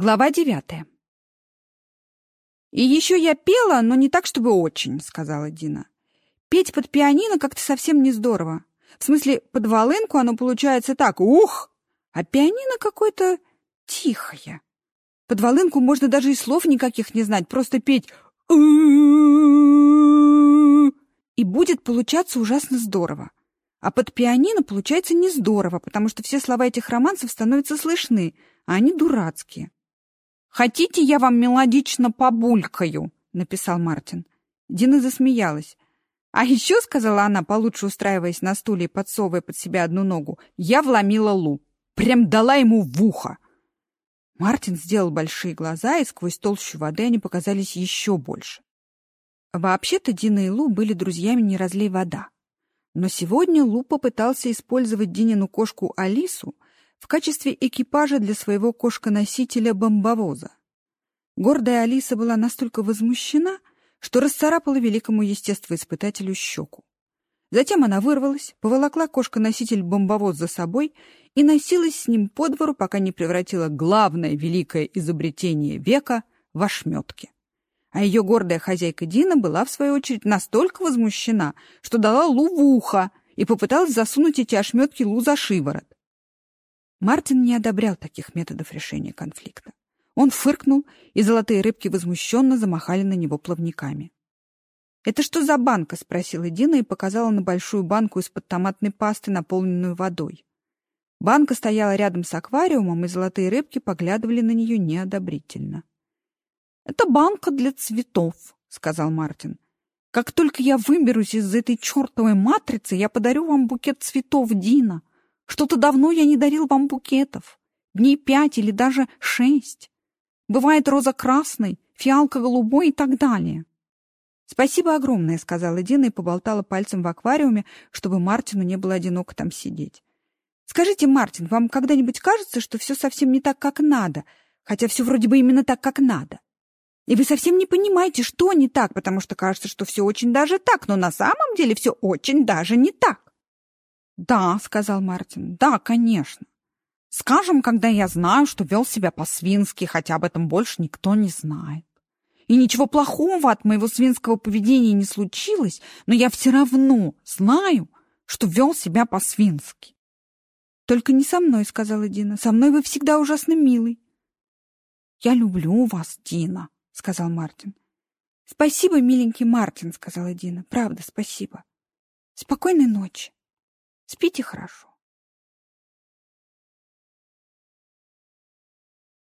Глава девятая. «И еще я пела, но не так, чтобы очень», — сказала Дина. «Петь под пианино как-то совсем не здорово. В смысле, под волынку оно получается так, ух! А пианино какое-то тихое. Под волынку можно даже и слов никаких не знать, просто петь и будет получаться ужасно здорово. А под пианино получается не здорово, потому что все слова этих романсов становятся слышны, а они дурацкие. «Хотите, я вам мелодично побулькаю?» — написал Мартин. Дина засмеялась. «А еще, — сказала она, получше устраиваясь на стуле и подсовывая под себя одну ногу, — я вломила Лу. Прям дала ему в ухо!» Мартин сделал большие глаза, и сквозь толщу воды они показались еще больше. Вообще-то Дина и Лу были друзьями «Не разлей вода». Но сегодня Лу попытался использовать Динину кошку Алису в качестве экипажа для своего кошконосителя бомбовоза. Гордая Алиса была настолько возмущена, что расцарапала великому естествоиспытателю щеку. Затем она вырвалась, поволокла кошка-носитель бомбовоз за собой и носилась с ним по двору, пока не превратила главное великое изобретение века в ошметки. А ее гордая хозяйка Дина была, в свою очередь, настолько возмущена, что дала Лу в ухо и попыталась засунуть эти ошметки Лу за шиворот. Мартин не одобрял таких методов решения конфликта. Он фыркнул, и золотые рыбки возмущенно замахали на него плавниками. «Это что за банка?» — спросила Дина и показала на большую банку из-под томатной пасты, наполненную водой. Банка стояла рядом с аквариумом, и золотые рыбки поглядывали на нее неодобрительно. «Это банка для цветов», — сказал Мартин. «Как только я выберусь из этой чертовой матрицы, я подарю вам букет цветов, Дина. Что-то давно я не дарил вам букетов. Дней пять или даже шесть. Бывает роза красной, фиалка голубой и так далее. «Спасибо огромное», — сказала Дина и поболтала пальцем в аквариуме, чтобы Мартину не было одиноко там сидеть. «Скажите, Мартин, вам когда-нибудь кажется, что все совсем не так, как надо, хотя все вроде бы именно так, как надо? И вы совсем не понимаете, что не так, потому что кажется, что все очень даже так, но на самом деле все очень даже не так. «Да», — сказал Мартин, — «да, конечно. Скажем, когда я знаю, что вел себя по-свински, хотя об этом больше никто не знает. И ничего плохого от моего свинского поведения не случилось, но я все равно знаю, что вел себя по-свински». «Только не со мной», — сказала Дина. «Со мной вы всегда ужасно милый». «Я люблю вас, Дина», — сказал Мартин. «Спасибо, миленький Мартин», — сказала Дина. «Правда, спасибо. Спокойной ночи». Спите хорошо.